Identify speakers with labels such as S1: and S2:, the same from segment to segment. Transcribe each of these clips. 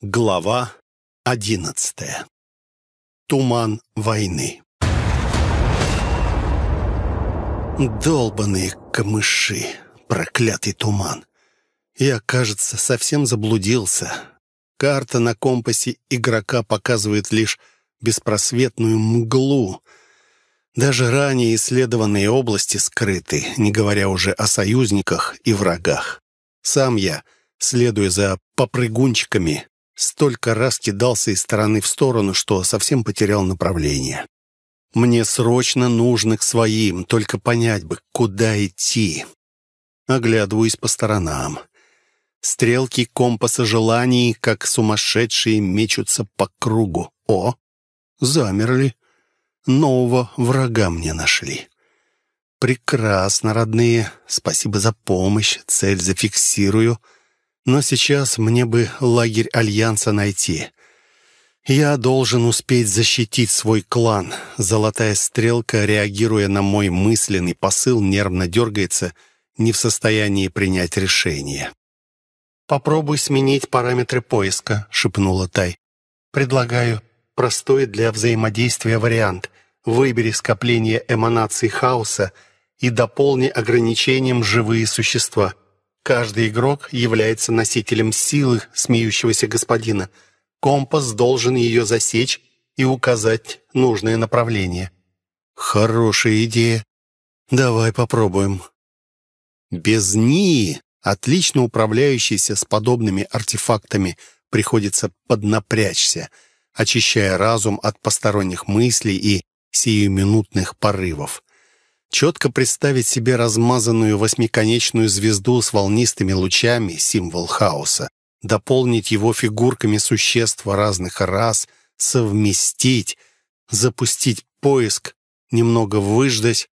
S1: Глава одиннадцатая. Туман войны. Долбаные камыши, проклятый туман. Я, кажется, совсем заблудился. Карта на компасе игрока показывает лишь беспросветную мглу. Даже ранее исследованные области скрыты, не говоря уже о союзниках и врагах. Сам я, следуя за попрыгунчиками, столько раз кидался из стороны в сторону, что совсем потерял направление. Мне срочно нужно к своим, только понять бы, куда идти. Оглядываюсь по сторонам. Стрелки компаса желаний, как сумасшедшие, мечутся по кругу. О, замерли. Нового врага мне нашли. Прекрасно, родные. Спасибо за помощь. Цель зафиксирую. Но сейчас мне бы лагерь Альянса найти. Я должен успеть защитить свой клан. Золотая стрелка, реагируя на мой мысленный посыл, нервно дергается, не в состоянии принять решение. «Попробуй сменить параметры поиска», — шепнула Тай. «Предлагаю простой для взаимодействия вариант. Выбери скопление эманаций хаоса и дополни ограничением живые существа». Каждый игрок является носителем силы смеющегося господина. Компас должен ее засечь и указать нужное направление. Хорошая идея. Давай попробуем. Без НИИ, отлично управляющейся с подобными артефактами, приходится поднапрячься, очищая разум от посторонних мыслей и сиюминутных порывов. Четко представить себе размазанную восьмиконечную звезду с волнистыми лучами, символ хаоса, дополнить его фигурками существ разных рас, совместить, запустить поиск, немного выждать.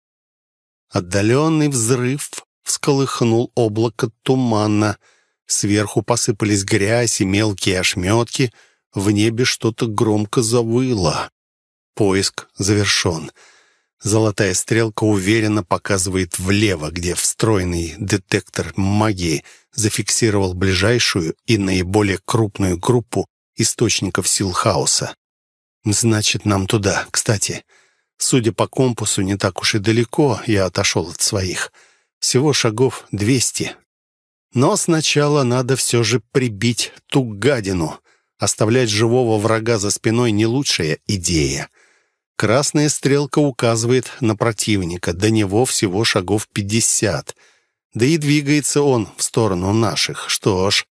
S1: Отдаленный взрыв всколыхнул облако тумана. Сверху посыпались грязь и мелкие ошметки. В небе что-то громко завыло. Поиск завершен. Золотая стрелка уверенно показывает влево, где встроенный детектор магии зафиксировал ближайшую и наиболее крупную группу источников сил хаоса. Значит, нам туда. Кстати, судя по компасу, не так уж и далеко я отошел от своих. Всего шагов двести. Но сначала надо все же прибить ту гадину. Оставлять живого врага за спиной не лучшая идея. Красная стрелка указывает на противника. До него всего шагов пятьдесят. Да и двигается он в сторону наших. Что ж,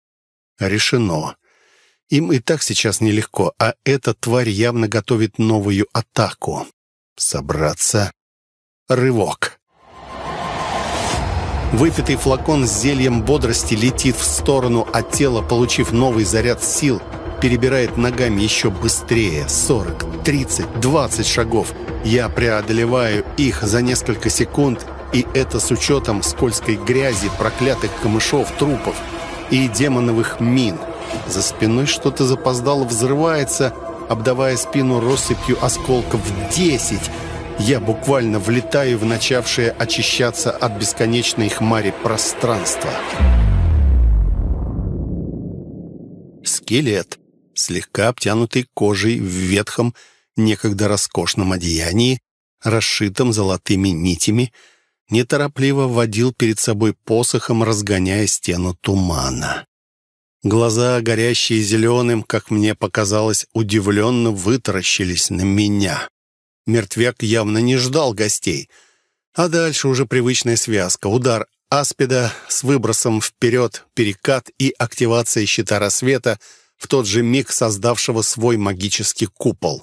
S1: решено. Им и так сейчас нелегко, а эта тварь явно готовит новую атаку. Собраться. Рывок. Выпитый флакон с зельем бодрости летит в сторону от тела, получив новый заряд сил — перебирает ногами еще быстрее. 40, 30, 20 шагов. Я преодолеваю их за несколько секунд, и это с учетом скользкой грязи, проклятых камышов, трупов и демоновых мин. За спиной что-то запоздало взрывается, обдавая спину россыпью осколков в 10. Я буквально влетаю в начавшее очищаться от бесконечной хмари пространства. Скелет слегка обтянутый кожей в ветхом, некогда роскошном одеянии, расшитом золотыми нитями, неторопливо водил перед собой посохом, разгоняя стену тумана. Глаза, горящие зеленым, как мне показалось, удивленно вытаращились на меня. Мертвяк явно не ждал гостей. А дальше уже привычная связка. Удар аспида с выбросом вперед, перекат и активация щита рассвета — в тот же миг создавшего свой магический купол.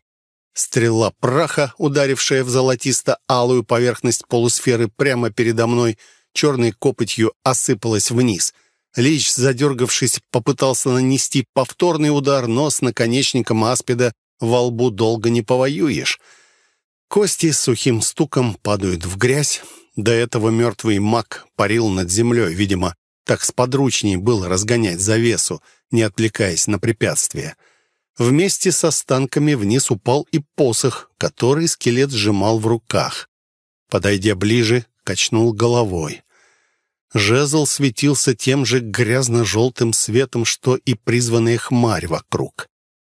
S1: Стрела праха, ударившая в золотисто-алую поверхность полусферы прямо передо мной, черной копотью осыпалась вниз. Лич, задергавшись, попытался нанести повторный удар, но с наконечником аспида во лбу долго не повоюешь. Кости с сухим стуком падают в грязь. До этого мертвый маг парил над землей, видимо, так сподручнее было разгонять завесу, не отвлекаясь на препятствия. Вместе с останками вниз упал и посох, который скелет сжимал в руках. Подойдя ближе, качнул головой. Жезл светился тем же грязно-желтым светом, что и призванная хмарь вокруг.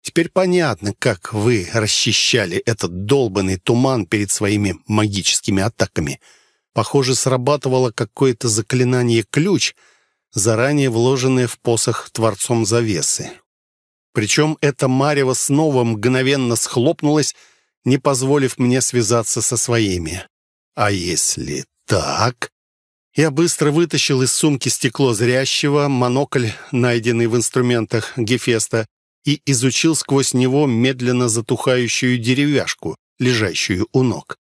S1: Теперь понятно, как вы расчищали этот долбанный туман перед своими магическими атаками. Похоже, срабатывало какое-то заклинание-ключ, заранее вложенное в посох Творцом Завесы. Причем это марево снова мгновенно схлопнулось, не позволив мне связаться со своими. А если так... Я быстро вытащил из сумки стекло зрящего, монокль, найденный в инструментах Гефеста, и изучил сквозь него медленно затухающую деревяшку, лежащую у ног.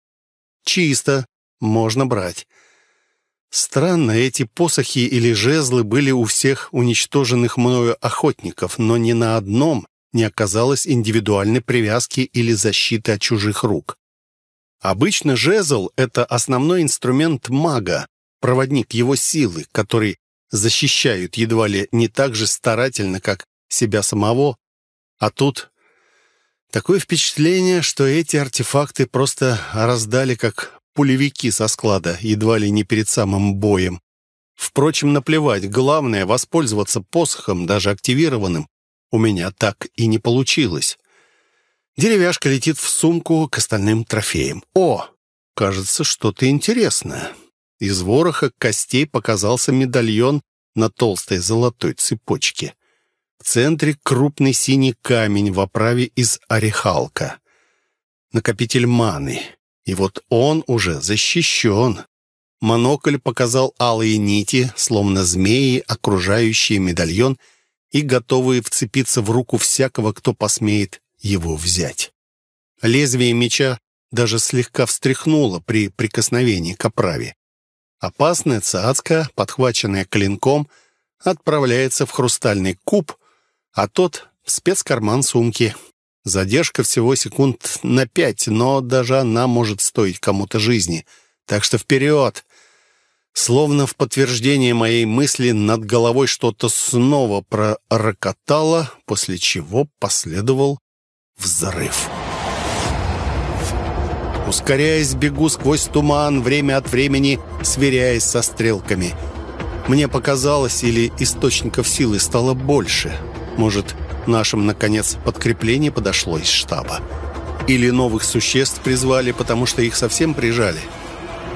S1: Чисто, можно брать. Странно, эти посохи или жезлы были у всех уничтоженных мною охотников, но ни на одном не оказалось индивидуальной привязки или защиты от чужих рук. Обычно жезл — это основной инструмент мага, проводник его силы, который защищают едва ли не так же старательно, как себя самого. А тут такое впечатление, что эти артефакты просто раздали как пулевики со склада, едва ли не перед самым боем. Впрочем, наплевать, главное — воспользоваться посохом, даже активированным. У меня так и не получилось. Деревяшка летит в сумку к остальным трофеям. О, кажется, что-то интересное. Из вороха костей показался медальон на толстой золотой цепочке. В центре крупный синий камень в оправе из орехалка. Накопитель маны. И вот он уже защищен. Монокль показал алые нити, словно змеи, окружающие медальон и готовые вцепиться в руку всякого, кто посмеет его взять. Лезвие меча даже слегка встряхнуло при прикосновении к оправе. Опасная цацка, подхваченная клинком, отправляется в хрустальный куб, а тот — в спецкарман сумки. Задержка всего секунд на пять, но даже она может стоить кому-то жизни. Так что вперед! Словно в подтверждение моей мысли над головой что-то снова пророкотало, после чего последовал взрыв. Ускоряясь, бегу сквозь туман, время от времени сверяясь со стрелками. Мне показалось, или источников силы стало больше. Может, Нашим, наконец, подкрепление подошло из штаба. Или новых существ призвали, потому что их совсем прижали.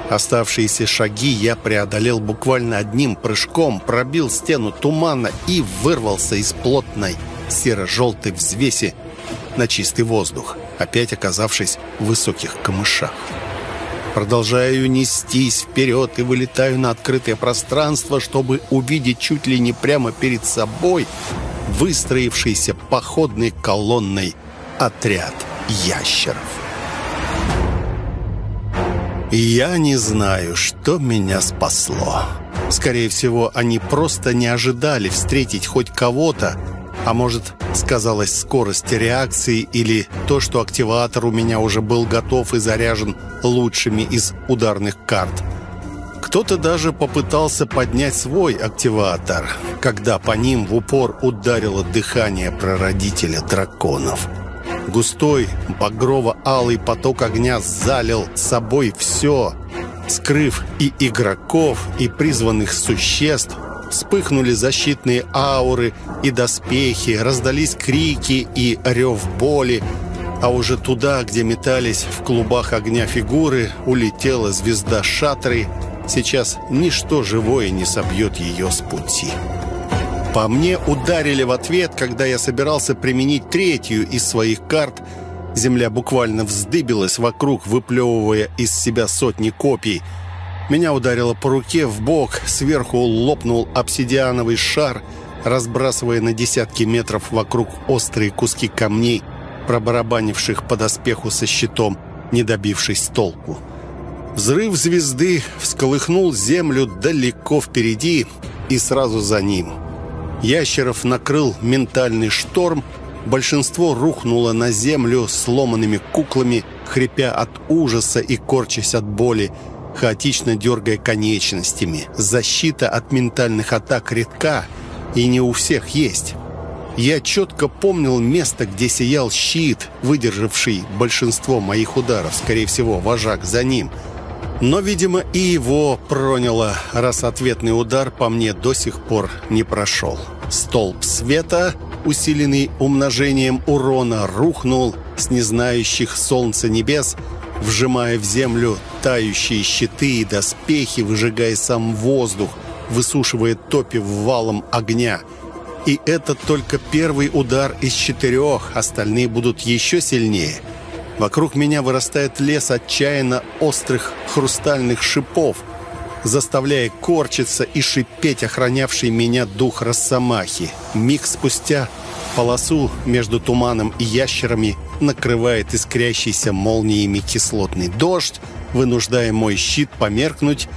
S1: Оставшиеся шаги я преодолел буквально одним прыжком, пробил стену тумана и вырвался из плотной серо-желтой взвеси на чистый воздух, опять оказавшись в высоких камышах. Продолжаю нестись вперед и вылетаю на открытое пространство, чтобы увидеть чуть ли не прямо перед собой выстроившийся походной колонной отряд ящеров. Я не знаю, что меня спасло. Скорее всего, они просто не ожидали встретить хоть кого-то, а может, сказалась скорость реакции или то, что активатор у меня уже был готов и заряжен лучшими из ударных карт – кто-то даже попытался поднять свой активатор, когда по ним в упор ударило дыхание прародителя драконов. Густой, багрово-алый поток огня залил собой все, скрыв и игроков, и призванных существ, вспыхнули защитные ауры и доспехи, раздались крики и рев боли, а уже туда, где метались в клубах огня фигуры, улетела звезда шатры Сейчас ничто живое не собьет ее с пути. По мне ударили в ответ, когда я собирался применить третью из своих карт. Земля буквально вздыбилась вокруг, выплевывая из себя сотни копий. Меня ударило по руке в бок, сверху лопнул обсидиановый шар, разбрасывая на десятки метров вокруг острые куски камней, пробарабанивших по доспеху со щитом, не добившись толку. Взрыв звезды всколыхнул землю далеко впереди и сразу за ним. Ящеров накрыл ментальный шторм, большинство рухнуло на землю сломанными куклами, хрипя от ужаса и корчась от боли, хаотично дергая конечностями. Защита от ментальных атак редка и не у всех есть. Я четко помнил место, где сиял щит, выдержавший большинство моих ударов, скорее всего, вожак за ним – Но, видимо, и его проняло, раз ответный удар по мне до сих пор не прошел. Столб света, усиленный умножением урона, рухнул с незнающих солнца небес, вжимая в землю тающие щиты и доспехи, выжигая сам воздух, высушивая топи валом огня. И это только первый удар из четырех, остальные будут еще сильнее. Вокруг меня вырастает лес отчаянно острых хрустальных шипов, заставляя корчиться и шипеть охранявший меня дух Росомахи. Миг спустя полосу между туманом и ящерами накрывает искрящийся молниями кислотный дождь, вынуждая мой щит померкнуть.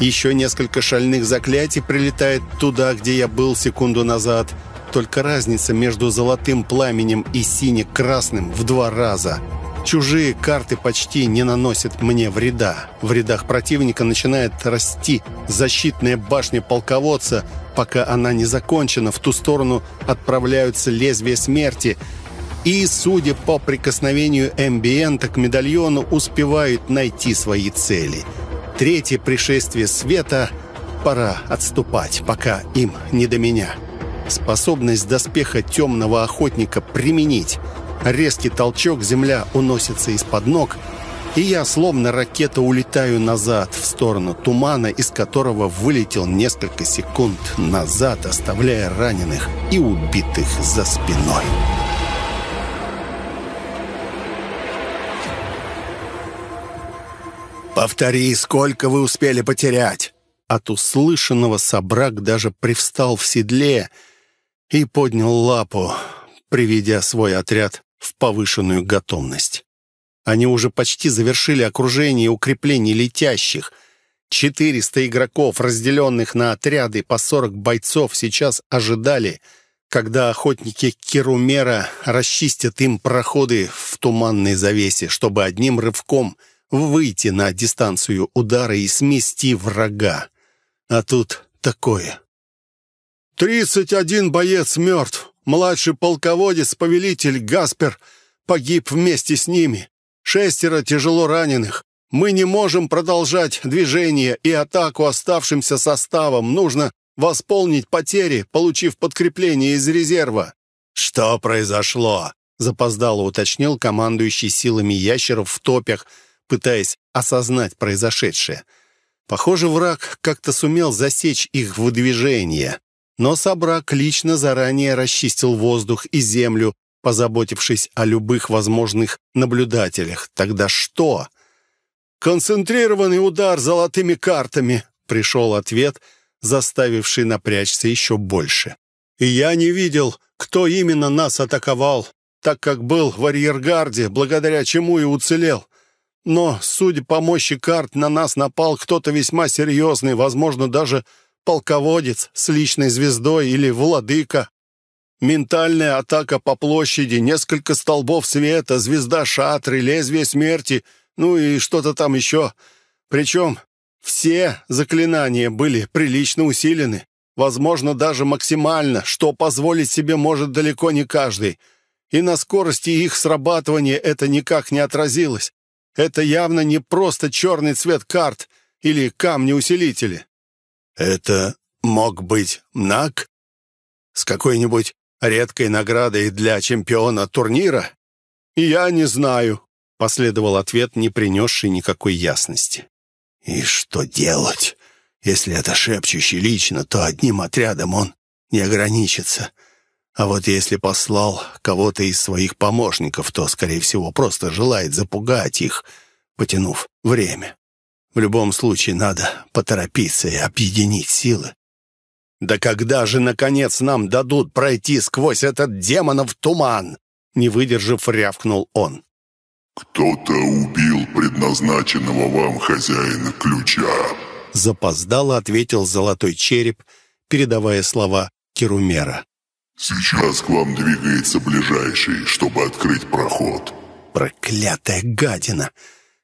S1: Еще несколько шальных заклятий прилетает туда, где я был секунду назад. Только разница между золотым пламенем и сине-красным в два раза. Чужие карты почти не наносят мне вреда. В рядах противника начинает расти защитная башня полководца. Пока она не закончена, в ту сторону отправляются лезвия смерти – и, судя по прикосновению эмбиента к медальону, успевают найти свои цели. Третье пришествие света – пора отступать, пока им не до меня. Способность доспеха темного охотника применить. Резкий толчок, земля уносится из-под ног, и я, словно ракета, улетаю назад, в сторону тумана, из которого вылетел несколько секунд назад, оставляя раненых и убитых за спиной. «Повтори, сколько вы успели потерять?» От услышанного собрак даже привстал в седле и поднял лапу, приведя свой отряд в повышенную готовность. Они уже почти завершили окружение укреплений летящих. Четыреста игроков, разделенных на отряды по сорок бойцов, сейчас ожидали, когда охотники Керумера расчистят им проходы в туманной завесе, чтобы одним рывком – выйти на дистанцию удара и смести врага. А тут такое. «Тридцать один боец мертв. Младший полководец-повелитель Гаспер погиб вместе с ними. Шестеро тяжело раненых. Мы не можем продолжать движение и атаку оставшимся составом. Нужно восполнить потери, получив подкрепление из резерва». «Что произошло?» — запоздало уточнил командующий силами ящеров в топях — пытаясь осознать произошедшее. Похоже, враг как-то сумел засечь их выдвижение. Но Собрак лично заранее расчистил воздух и землю, позаботившись о любых возможных наблюдателях. Тогда что? «Концентрированный удар золотыми картами», — пришел ответ, заставивший напрячься еще больше. «И я не видел, кто именно нас атаковал, так как был в арьергарде, благодаря чему и уцелел. Но, судя по мощи карт, на нас напал кто-то весьма серьезный, возможно, даже полководец с личной звездой или владыка. Ментальная атака по площади, несколько столбов света, звезда шатры, лезвие смерти, ну и что-то там еще. Причем все заклинания были прилично усилены, возможно, даже максимально, что позволить себе может далеко не каждый. И на скорости их срабатывания это никак не отразилось. Это явно не просто черный цвет карт или камни-усилители. Это мог быть Мнак? С какой-нибудь редкой наградой для чемпиона турнира? Я не знаю, последовал ответ, не принесший никакой ясности. И что делать? Если это шепчущий лично, то одним отрядом он не ограничится. А вот если послал кого-то из своих помощников, то, скорее всего, просто желает запугать их, потянув время. В любом случае надо поторопиться и объединить силы. «Да когда же, наконец, нам дадут пройти сквозь этот демонов туман?» Не выдержав, рявкнул он.
S2: «Кто-то убил предназначенного вам хозяина ключа»,
S1: запоздало ответил золотой череп, передавая слова Керумера.
S2: «Сейчас к вам двигается ближайший, чтобы открыть проход».
S1: «Проклятая гадина!»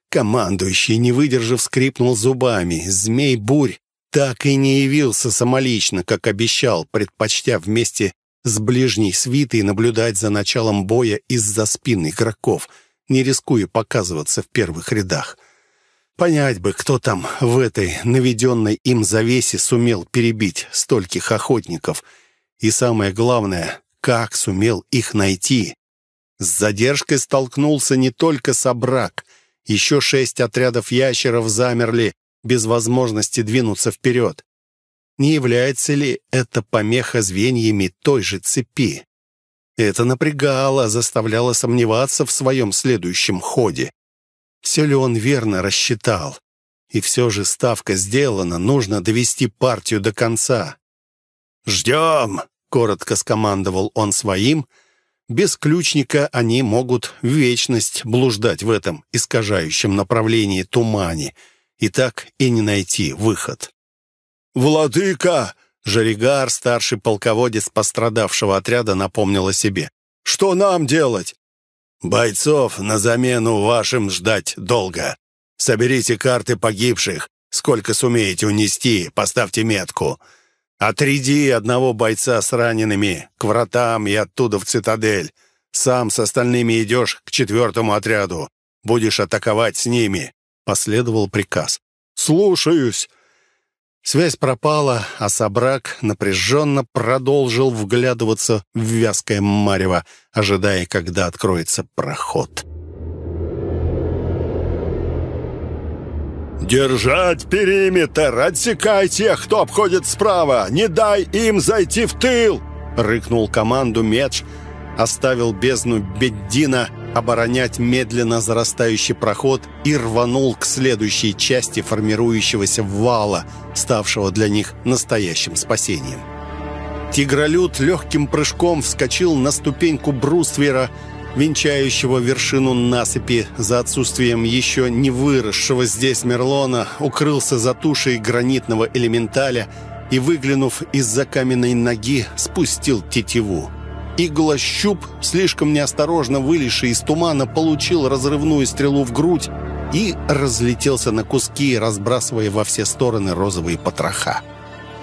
S1: Командующий, не выдержав, скрипнул зубами. Змей-бурь так и не явился самолично, как обещал, предпочтя вместе с ближней свитой наблюдать за началом боя из-за спин игроков, не рискуя показываться в первых рядах. Понять бы, кто там в этой наведенной им завесе сумел перебить стольких охотников. И самое главное, как сумел их найти. С задержкой столкнулся не только Собрак. Еще шесть отрядов ящеров замерли, без возможности двинуться вперед. Не является ли это помеха звеньями той же цепи? Это напрягало, заставляло сомневаться в своем следующем ходе. Все ли он верно рассчитал? И все же ставка сделана, нужно довести партию до конца. «Ждем!» — коротко скомандовал он своим. Без ключника они могут в вечность блуждать в этом искажающем направлении тумане и так и не найти выход. «Владыка!» — Жаригар, старший полководец пострадавшего отряда, напомнил о себе. «Что нам делать?» Бойцов на замену вашим ждать долго. Соберите карты погибших, сколько сумеете унести, поставьте метку. Отряди одного бойца с ранеными к вратам и оттуда в цитадель. Сам с остальными идешь к четвертому отряду. Будешь атаковать с ними», — последовал приказ. «Слушаюсь». Связь пропала, а Собрак напряженно продолжил вглядываться в вязкое марево, ожидая, когда откроется проход. «Держать периметр! Отсекай тех, кто обходит справа! Не дай им зайти в тыл!» — рыкнул команду Медж, оставил бездну Беддина — оборонять медленно зарастающий проход и рванул к следующей части формирующегося вала, ставшего для них настоящим спасением. Тигролюд легким прыжком вскочил на ступеньку бруствера, венчающего вершину насыпи за отсутствием еще не выросшего здесь Мерлона, укрылся за тушей гранитного элементаля и, выглянув из-за каменной ноги, спустил тетиву. Иглощуп, слишком неосторожно вылезший из тумана, получил разрывную стрелу в грудь и разлетелся на куски, разбрасывая во все стороны розовые потроха.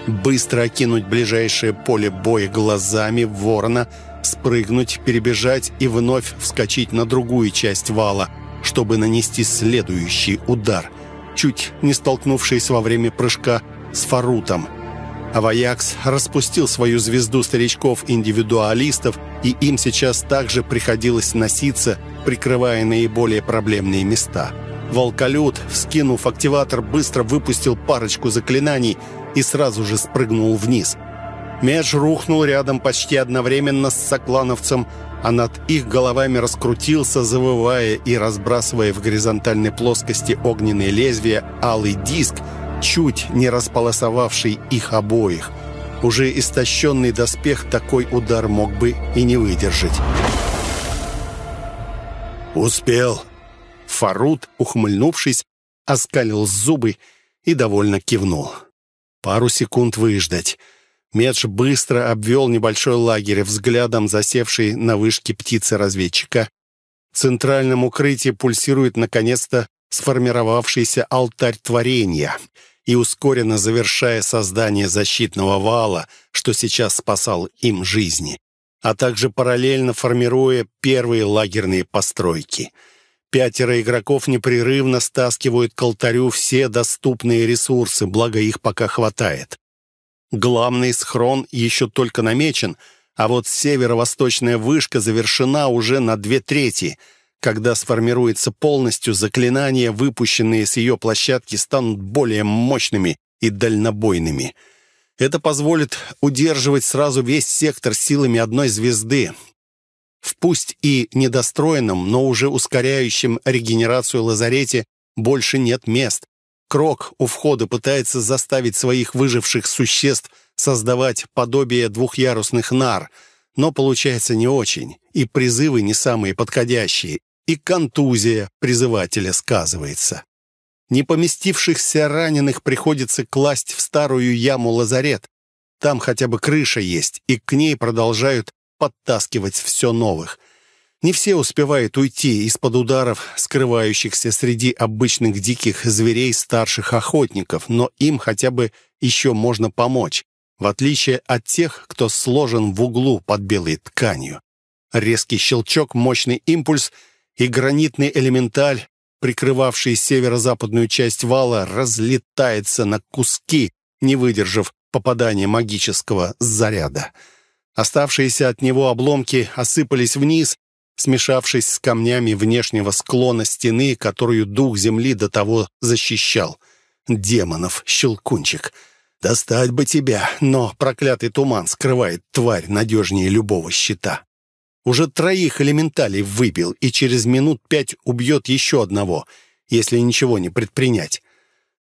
S1: Быстро окинуть ближайшее поле боя глазами ворона, спрыгнуть, перебежать и вновь вскочить на другую часть вала, чтобы нанести следующий удар, чуть не столкнувшись во время прыжка с Фарутом – Аваякс распустил свою звезду старичков-индивидуалистов, и им сейчас также приходилось носиться, прикрывая наиболее проблемные места. Волколют, вскинув активатор, быстро выпустил парочку заклинаний и сразу же спрыгнул вниз. Меж рухнул рядом почти одновременно с соклановцем, а над их головами раскрутился, завывая и разбрасывая в горизонтальной плоскости огненные лезвия алый диск — чуть не располосовавший их обоих. Уже истощенный доспех такой удар мог бы и не выдержать. «Успел!» Фарут, ухмыльнувшись, оскалил зубы и довольно кивнул. Пару секунд выждать. Медж быстро обвел небольшой лагерь, взглядом засевший на вышке птицы-разведчика. В центральном укрытии пульсирует, наконец-то, сформировавшийся алтарь творения — и ускоренно завершая создание защитного вала, что сейчас спасал им жизни, а также параллельно формируя первые лагерные постройки. Пятеро игроков непрерывно стаскивают к алтарю все доступные ресурсы, благо их пока хватает. Главный схрон еще только намечен, а вот северо-восточная вышка завершена уже на две трети — когда сформируется полностью, заклинания, выпущенные с ее площадки, станут более мощными и дальнобойными. Это позволит удерживать сразу весь сектор силами одной звезды. В пусть и недостроенном, но уже ускоряющем регенерацию лазарете больше нет мест. Крок у входа пытается заставить своих выживших существ создавать подобие двухъярусных нар, но получается не очень, и призывы не самые подходящие, и контузия призывателя сказывается. Не поместившихся раненых приходится класть в старую яму лазарет. Там хотя бы крыша есть, и к ней продолжают подтаскивать все новых. Не все успевают уйти из-под ударов, скрывающихся среди обычных диких зверей старших охотников, но им хотя бы еще можно помочь, в отличие от тех, кто сложен в углу под белой тканью. Резкий щелчок, мощный импульс — и гранитный элементаль прикрывавший северо-западную часть вала, разлетается на куски, не выдержав попадания магического заряда. Оставшиеся от него обломки осыпались вниз, смешавшись с камнями внешнего склона стены, которую дух земли до того защищал. Демонов, щелкунчик. Достать бы тебя, но проклятый туман скрывает тварь надежнее любого щита. Уже троих элементалей выбил и через минут пять убьет еще одного, если ничего не предпринять.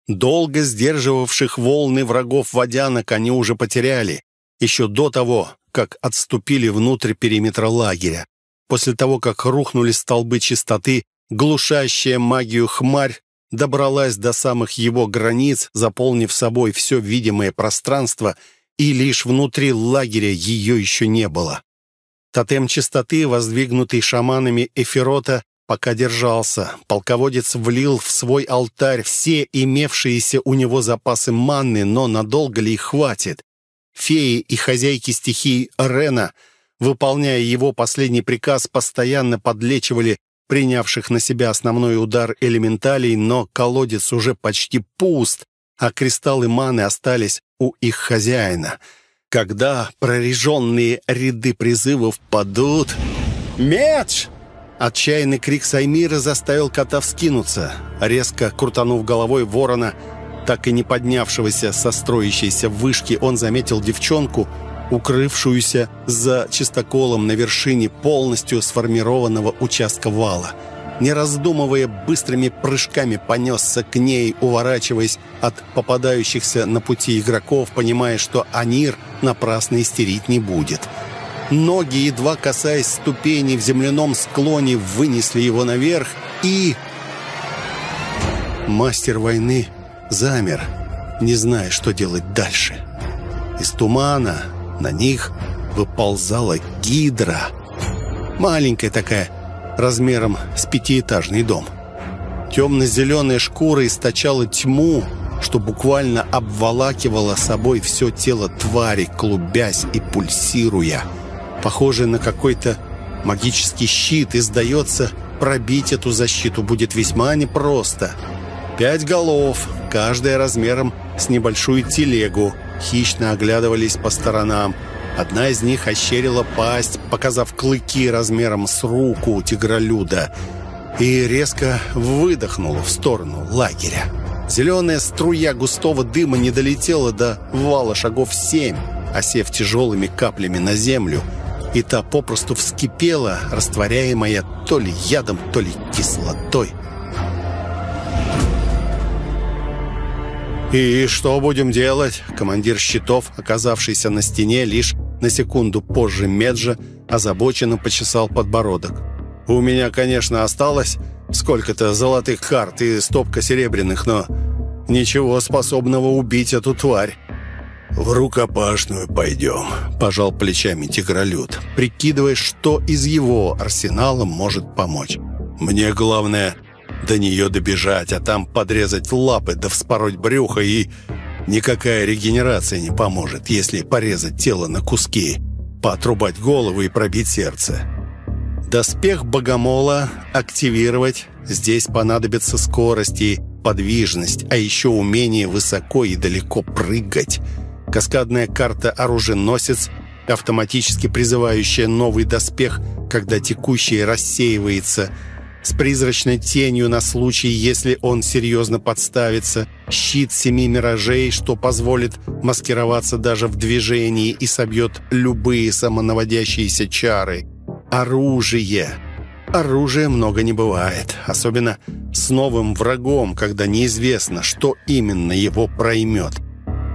S1: Долго сдерживавших волны врагов водянок они уже потеряли, еще до того, как отступили внутрь периметра лагеря. После того, как рухнули столбы чистоты, глушащая магию хмарь добралась до самых его границ, заполнив собой все видимое пространство, и лишь внутри лагеря ее еще не было. Тотем чистоты, воздвигнутый шаманами Эфирота, пока держался. Полководец влил в свой алтарь все имевшиеся у него запасы манны, но надолго ли их хватит? Феи и хозяйки стихий Рена, выполняя его последний приказ, постоянно подлечивали принявших на себя основной удар элементалей, но колодец уже почти пуст, а кристаллы маны остались у их хозяина. Когда прореженные ряды призывов падут... «Меч!» Отчаянный крик Саймира заставил кота вскинуться. Резко крутанув головой ворона, так и не поднявшегося со строящейся вышки, он заметил девчонку, укрывшуюся за чистоколом на вершине полностью сформированного участка вала. Не раздумывая, быстрыми прыжками понесся к ней, уворачиваясь от попадающихся на пути игроков, понимая, что Анир напрасно истерить не будет. Ноги, едва касаясь ступеней в земляном склоне, вынесли его наверх и... Мастер войны замер, не зная, что делать дальше. Из тумана на них выползала гидра. Маленькая такая, размером с пятиэтажный дом. Темно-зеленая шкура источала тьму, что буквально обволакивала собой все тело твари, клубясь и пульсируя. Похоже на какой-то магический щит, и, сдается, пробить эту защиту будет весьма непросто. Пять голов, каждая размером с небольшую телегу, хищно оглядывались по сторонам. Одна из них ощерила пасть, показав клыки размером с руку тигролюда, и резко выдохнула в сторону лагеря. Зеленая струя густого дыма не долетела до вала шагов семь, осев тяжелыми каплями на землю, и та попросту вскипела, растворяемая то ли ядом, то ли кислотой. «И что будем делать?» Командир щитов, оказавшийся на стене лишь на секунду позже Меджа, озабоченно почесал подбородок. «У меня, конечно, осталось сколько-то золотых карт и стопка серебряных, но ничего способного убить эту тварь». «В рукопашную пойдем», — пожал плечами тигролюд, прикидывая, что из его арсенала может помочь. «Мне главное до нее добежать, а там подрезать лапы да вспороть брюхо, и никакая регенерация не поможет, если порезать тело на куски, поотрубать голову и пробить сердце. Доспех богомола активировать. Здесь понадобится скорость и подвижность, а еще умение высоко и далеко прыгать. Каскадная карта «Оруженосец», автоматически призывающая новый доспех, когда текущий рассеивается – с призрачной тенью на случай, если он серьезно подставится, щит семи миражей, что позволит маскироваться даже в движении и собьет любые самонаводящиеся чары. Оружие. Оружия много не бывает, особенно с новым врагом, когда неизвестно, что именно его проймет.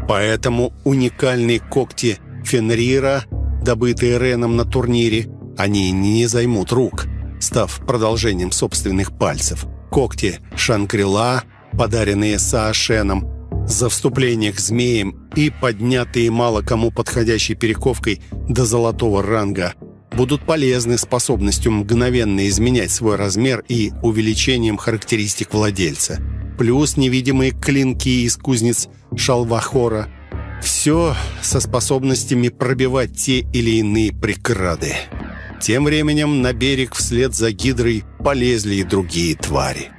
S1: Поэтому уникальные когти Фенрира, добытые Реном на турнире, они не займут рук став продолжением собственных пальцев. Когти Шанкрила, подаренные Саошеном, за вступление к змеям и поднятые мало кому подходящей перековкой до золотого ранга, будут полезны способностью мгновенно изменять свой размер и увеличением характеристик владельца. Плюс невидимые клинки из кузнец Шалвахора. Все со способностями пробивать те или иные преграды. Тем временем на берег вслед за гидрой полезли и другие твари.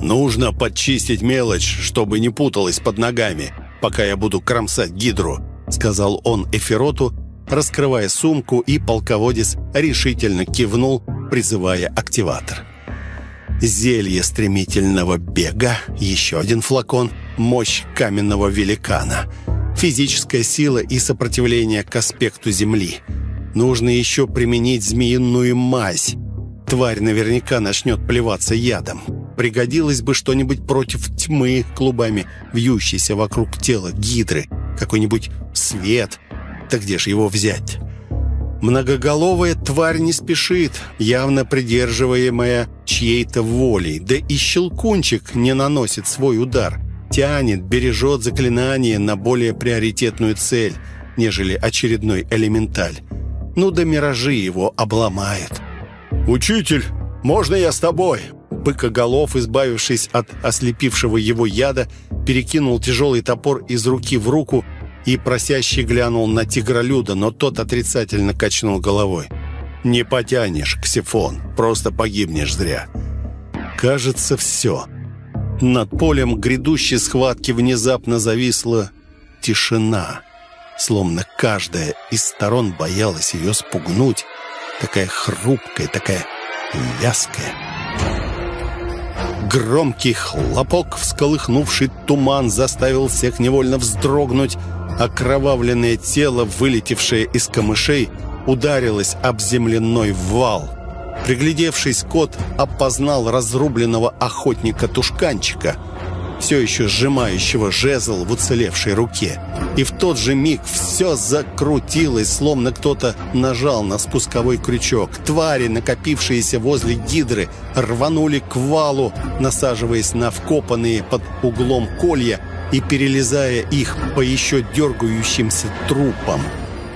S1: «Нужно подчистить мелочь, чтобы не путалась под ногами, пока я буду кромсать гидру», сказал он Эфироту, раскрывая сумку, и полководец решительно кивнул, призывая активатор. Зелье стремительного бега, еще один флакон, мощь каменного великана, физическая сила и сопротивление к аспекту Земли. Нужно еще применить змеиную мазь. Тварь наверняка начнет плеваться ядом. Пригодилось бы что-нибудь против тьмы, клубами вьющейся вокруг тела гидры, какой-нибудь свет. Так где же его взять? Многоголовая тварь не спешит, явно придерживаемая чьей-то волей, да и щелкунчик не наносит свой удар. Тянет, бережет заклинание на более приоритетную цель, нежели очередной элементаль. Ну да миражи его обломают. «Учитель, можно я с тобой?» Быкоголов, избавившись от ослепившего его яда, перекинул тяжелый топор из руки в руку и просящий глянул на тигролюда, но тот отрицательно качнул головой. «Не потянешь, Ксифон, просто погибнешь зря». Кажется, все. Над полем грядущей схватки внезапно зависла тишина, словно каждая из сторон боялась ее спугнуть, такая хрупкая, такая вязкая. Громкий хлопок, всколыхнувший туман, заставил всех невольно вздрогнуть, Окровавленное тело, вылетевшее из камышей, ударилось об земляной вал. Приглядевшись, кот опознал разрубленного охотника-тушканчика, все еще сжимающего жезл в уцелевшей руке. И в тот же миг все закрутилось, словно кто-то нажал на спусковой крючок. Твари, накопившиеся возле гидры, рванули к валу, насаживаясь на вкопанные под углом колья и перелезая их по еще дергающимся трупам.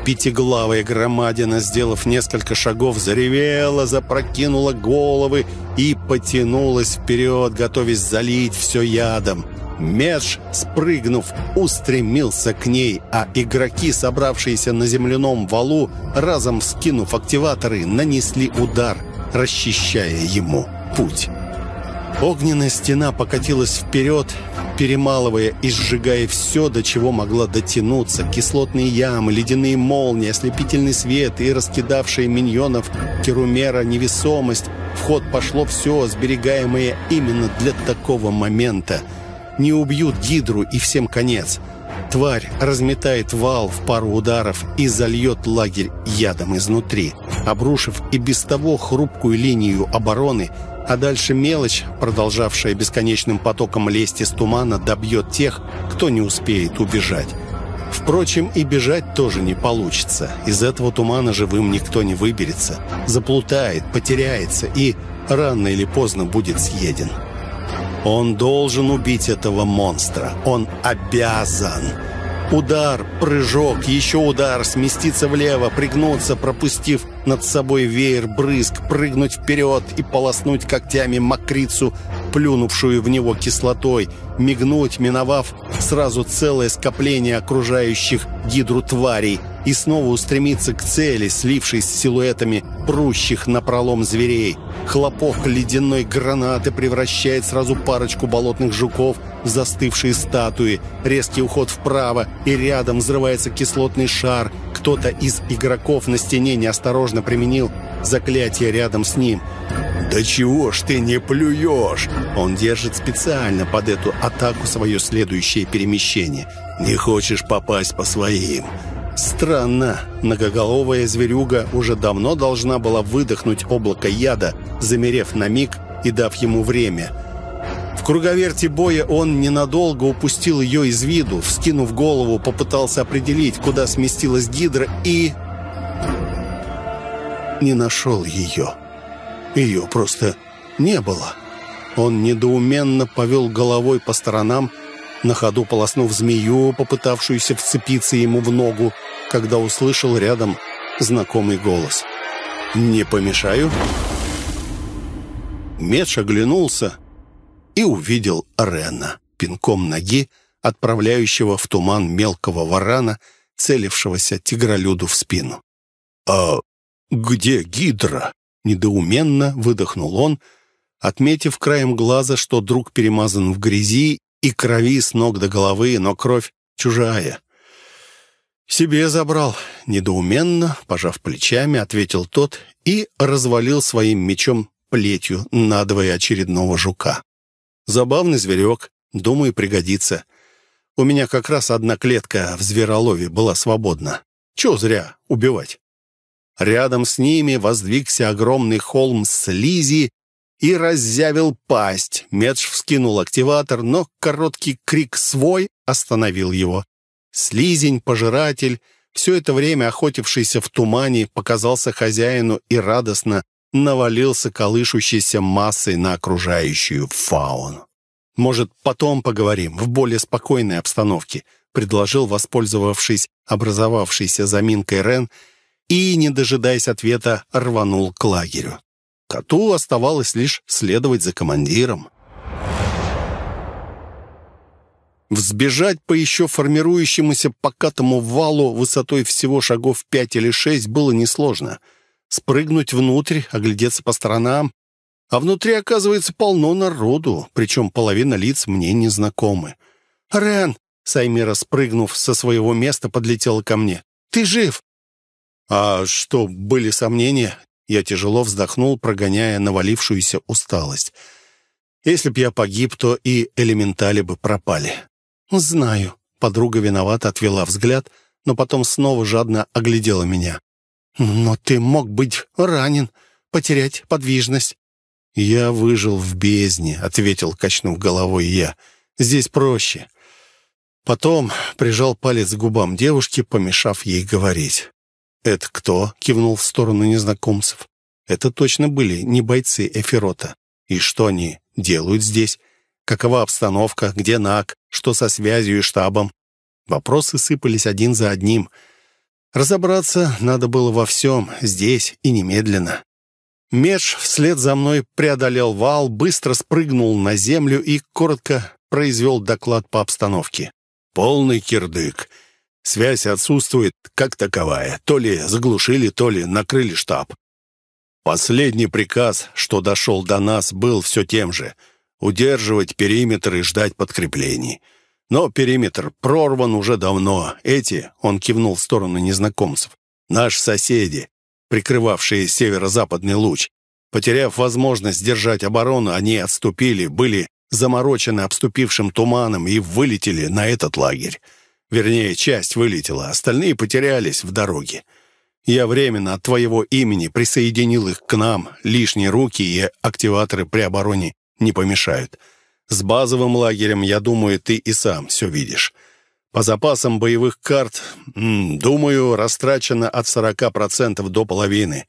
S1: Пятиглавая громадина, сделав несколько шагов, заревела, запрокинула головы и потянулась вперед, готовясь залить все ядом. Меч, спрыгнув, устремился к ней, а игроки, собравшиеся на земляном валу, разом скинув активаторы, нанесли удар, расчищая ему путь. Огненная стена покатилась вперед, перемалывая и сжигая все, до чего могла дотянуться. Кислотные ямы, ледяные молнии, ослепительный свет и раскидавшие миньонов Керумера невесомость. В ход пошло все, сберегаемое именно для такого момента. Не убьют Гидру и всем конец. Тварь разметает вал в пару ударов и зальет лагерь ядом изнутри, обрушив и без того хрупкую линию обороны – а дальше мелочь, продолжавшая бесконечным потоком лезть из тумана, добьет тех, кто не успеет убежать. Впрочем, и бежать тоже не получится. Из этого тумана живым никто не выберется. Заплутает, потеряется и рано или поздно будет съеден. Он должен убить этого монстра. Он обязан. Удар, прыжок, еще удар, сместиться влево, пригнуться, пропустив над собой веер брызг, прыгнуть вперед и полоснуть когтями мокрицу, плюнувшую в него кислотой, мигнуть, миновав сразу целое скопление окружающих гидру тварей – и снова устремиться к цели, слившись с силуэтами прущих на пролом зверей. Хлопок ледяной гранаты превращает сразу парочку болотных жуков в застывшие статуи. Резкий уход вправо, и рядом взрывается кислотный шар. Кто-то из игроков на стене неосторожно применил заклятие рядом с ним. «Да чего ж ты не плюешь?» Он держит специально под эту атаку свое следующее перемещение. «Не хочешь попасть по своим?» Странно, многоголовая зверюга уже давно должна была выдохнуть облако яда, замерев на миг и дав ему время. В круговерте боя он ненадолго упустил ее из виду, вскинув голову, попытался определить, куда сместилась гидра и... Не нашел ее. Ее просто не было. Он недоуменно повел головой по сторонам, на ходу полоснув змею, попытавшуюся вцепиться ему в ногу, когда услышал рядом знакомый голос. «Не помешаю?» Медж оглянулся и увидел Рена, пинком ноги, отправляющего в туман мелкого варана, целившегося тигролюду в спину. «А где Гидра?» — недоуменно выдохнул он, отметив краем глаза, что друг перемазан в грязи и крови с ног до головы, но кровь чужая. «Себе забрал», — недоуменно, пожав плечами, ответил тот и развалил своим мечом плетью надвое очередного жука. «Забавный зверек, думаю, пригодится. У меня как раз одна клетка в зверолове была свободна. Чего зря убивать?» Рядом с ними воздвигся огромный холм слизи и раззявил пасть. Медж вскинул активатор, но короткий крик «свой» остановил его. Слизень-пожиратель, все это время охотившийся в тумане, показался хозяину и радостно навалился колышущейся массой на окружающую фауну. «Может, потом поговорим, в более спокойной обстановке», предложил, воспользовавшись образовавшейся заминкой Рен, и, не дожидаясь ответа, рванул к лагерю. Коту оставалось лишь следовать за командиром. Взбежать по еще формирующемуся покатому валу высотой всего шагов пять или шесть было несложно. Спрыгнуть внутрь, оглядеться по сторонам. А внутри, оказывается, полно народу, причем половина лиц мне незнакомы. «Рен!» — Саймира, спрыгнув со своего места, подлетела ко мне. «Ты жив?» «А что, были сомнения?» Я тяжело вздохнул, прогоняя навалившуюся усталость. «Если б я погиб, то и элементали бы пропали. «Знаю». Подруга виновато отвела взгляд, но потом снова жадно оглядела меня. «Но ты мог быть ранен, потерять подвижность». «Я выжил в бездне», — ответил, качнув головой я. «Здесь проще». Потом прижал палец к губам девушки, помешав ей говорить. «Это кто?» — кивнул в сторону незнакомцев. «Это точно были не бойцы Эфирота. И что они делают здесь? Какова обстановка? Где НАК? Что со связью и штабом? Вопросы сыпались один за одним. Разобраться надо было во всем, здесь и немедленно. Меч вслед за мной преодолел вал, быстро спрыгнул на землю и коротко произвел доклад по обстановке. «Полный кирдык. Связь отсутствует как таковая. То ли заглушили, то ли накрыли штаб. Последний приказ, что дошел до нас, был все тем же — удерживать периметр и ждать подкреплений. Но периметр прорван уже давно. Эти, он кивнул в сторону незнакомцев, наши соседи, прикрывавшие северо-западный луч. Потеряв возможность держать оборону, они отступили, были заморочены обступившим туманом и вылетели на этот лагерь. Вернее, часть вылетела, остальные потерялись в дороге. Я временно от твоего имени присоединил их к нам. Лишние руки и активаторы при обороне не помешают. С базовым лагерем, я думаю, ты и сам все видишь. По запасам боевых карт, думаю, растрачено от 40% до половины.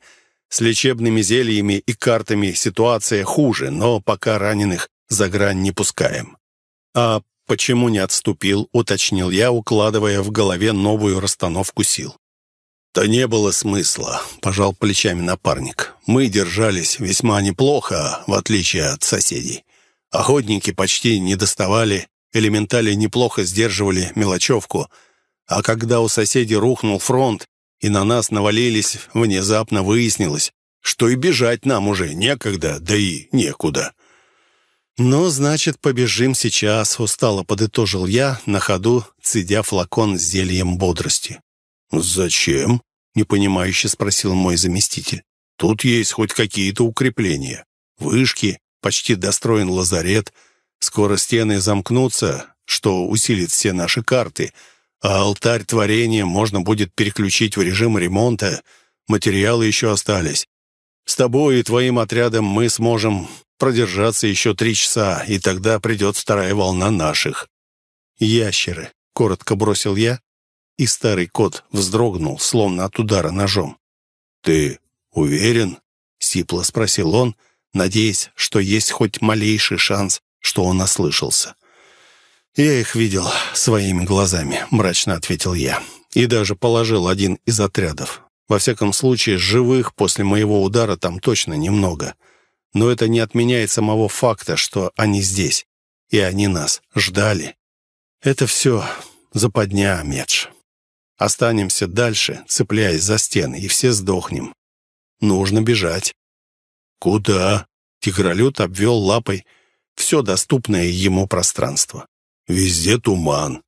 S1: С лечебными зельями и картами ситуация хуже, но пока раненых за грань не пускаем. А почему не отступил, уточнил я, укладывая в голове новую расстановку сил. «Да не было смысла», — пожал плечами напарник. «Мы держались весьма неплохо, в отличие от соседей. Охотники почти не доставали, элементали неплохо сдерживали мелочевку. А когда у соседей рухнул фронт и на нас навалились, внезапно выяснилось, что и бежать нам уже некогда, да и некуда». «Ну, значит, побежим сейчас», — устало подытожил я, на ходу цедя флакон с зельем бодрости. «Зачем?» — непонимающе спросил мой заместитель. «Тут есть хоть какие-то укрепления. Вышки, почти достроен лазарет. Скоро стены замкнутся, что усилит все наши карты, а алтарь творения можно будет переключить в режим ремонта. Материалы еще остались. С тобой и твоим отрядом мы сможем продержаться еще три часа, и тогда придет вторая волна наших». «Ящеры», — коротко бросил я, и старый кот вздрогнул, словно от удара ножом. «Ты уверен?» — сипло спросил он, надеясь, что есть хоть малейший шанс, что он ослышался. «Я их видел своими глазами», — мрачно ответил я. «И даже положил один из отрядов. Во всяком случае, живых после моего удара там точно немного. Но это не отменяет самого факта, что они здесь, и они нас ждали. Это все западня, Медж». Останемся дальше, цепляясь за стены, и все сдохнем. Нужно бежать. Куда? Тигролет обвел лапой все доступное ему пространство. «Везде туман».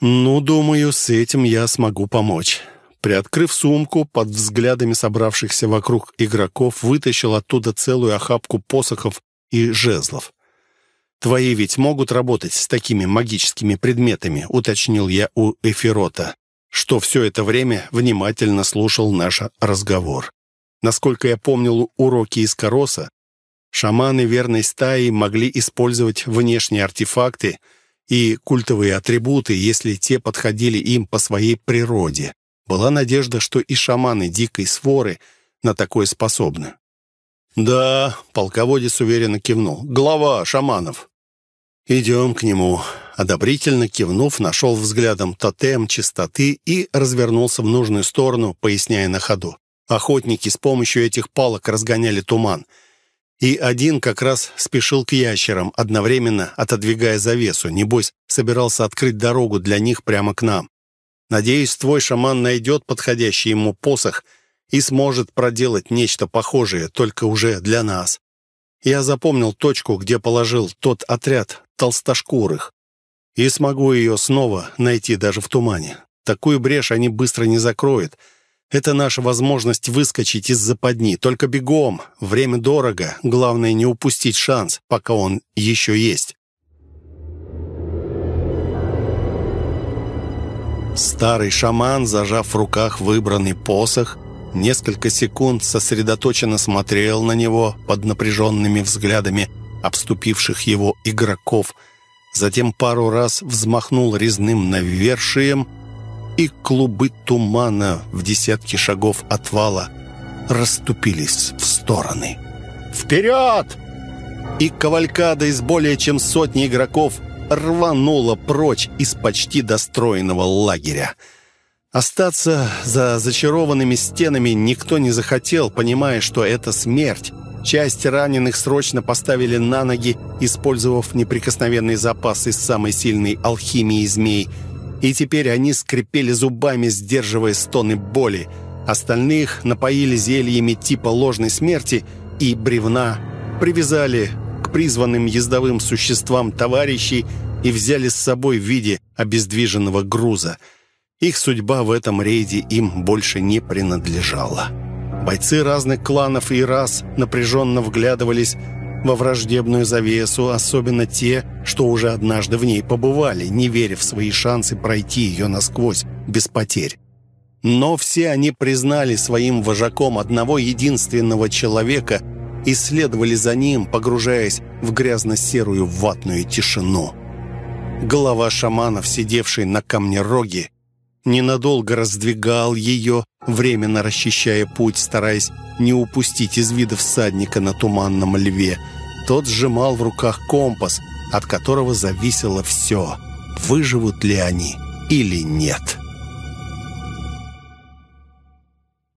S1: «Ну, думаю, с этим я смогу помочь». Приоткрыв сумку, под взглядами собравшихся вокруг игроков, вытащил оттуда целую охапку посохов и жезлов. «Твои ведь могут работать с такими магическими предметами», — уточнил я у Эфирота, что все это время внимательно слушал наш разговор. Насколько я помнил уроки из Короса, шаманы верной стаи могли использовать внешние артефакты и культовые атрибуты, если те подходили им по своей природе. Была надежда, что и шаманы дикой своры на такое способны. «Да», — полководец уверенно кивнул, — «глава шаманов». «Идем к нему». Одобрительно кивнув, нашел взглядом тотем чистоты и развернулся в нужную сторону, поясняя на ходу. Охотники с помощью этих палок разгоняли туман. И один как раз спешил к ящерам, одновременно отодвигая завесу. Небось, собирался открыть дорогу для них прямо к нам. Надеюсь, твой шаман найдет подходящий ему посох и сможет проделать нечто похожее, только уже для нас. Я запомнил точку, где положил тот отряд толстошкурых. И смогу ее снова найти даже в тумане. Такую брешь они быстро не закроют. Это наша возможность выскочить из западни. Только бегом. Время дорого. Главное не упустить шанс, пока он еще есть. Старый шаман, зажав в руках выбранный посох, несколько секунд сосредоточенно смотрел на него под напряженными взглядами обступивших его игроков, затем пару раз взмахнул резным навершием, и клубы тумана в десятки шагов от вала расступились в стороны. «Вперед!» И кавалькада из более чем сотни игроков – рванула прочь из почти достроенного лагеря. Остаться за зачарованными стенами никто не захотел, понимая, что это смерть. Часть раненых срочно поставили на ноги, использовав неприкосновенный запас из самой сильной алхимии змей. И теперь они скрипели зубами, сдерживая стоны боли. Остальных напоили зельями типа ложной смерти и бревна, привязали призванным ездовым существам товарищей и взяли с собой в виде обездвиженного груза. Их судьба в этом рейде им больше не принадлежала. Бойцы разных кланов и рас напряженно вглядывались во враждебную завесу, особенно те, что уже однажды в ней побывали, не веря в свои шансы пройти ее насквозь без потерь. Но все они признали своим вожаком одного единственного человека – и следовали за ним, погружаясь в грязно-серую ватную тишину. Голова шаманов, сидевший на камне роги, ненадолго раздвигал ее, временно расчищая путь, стараясь не упустить из вида всадника на туманном льве. Тот сжимал в руках компас, от которого зависело все, выживут ли они или нет».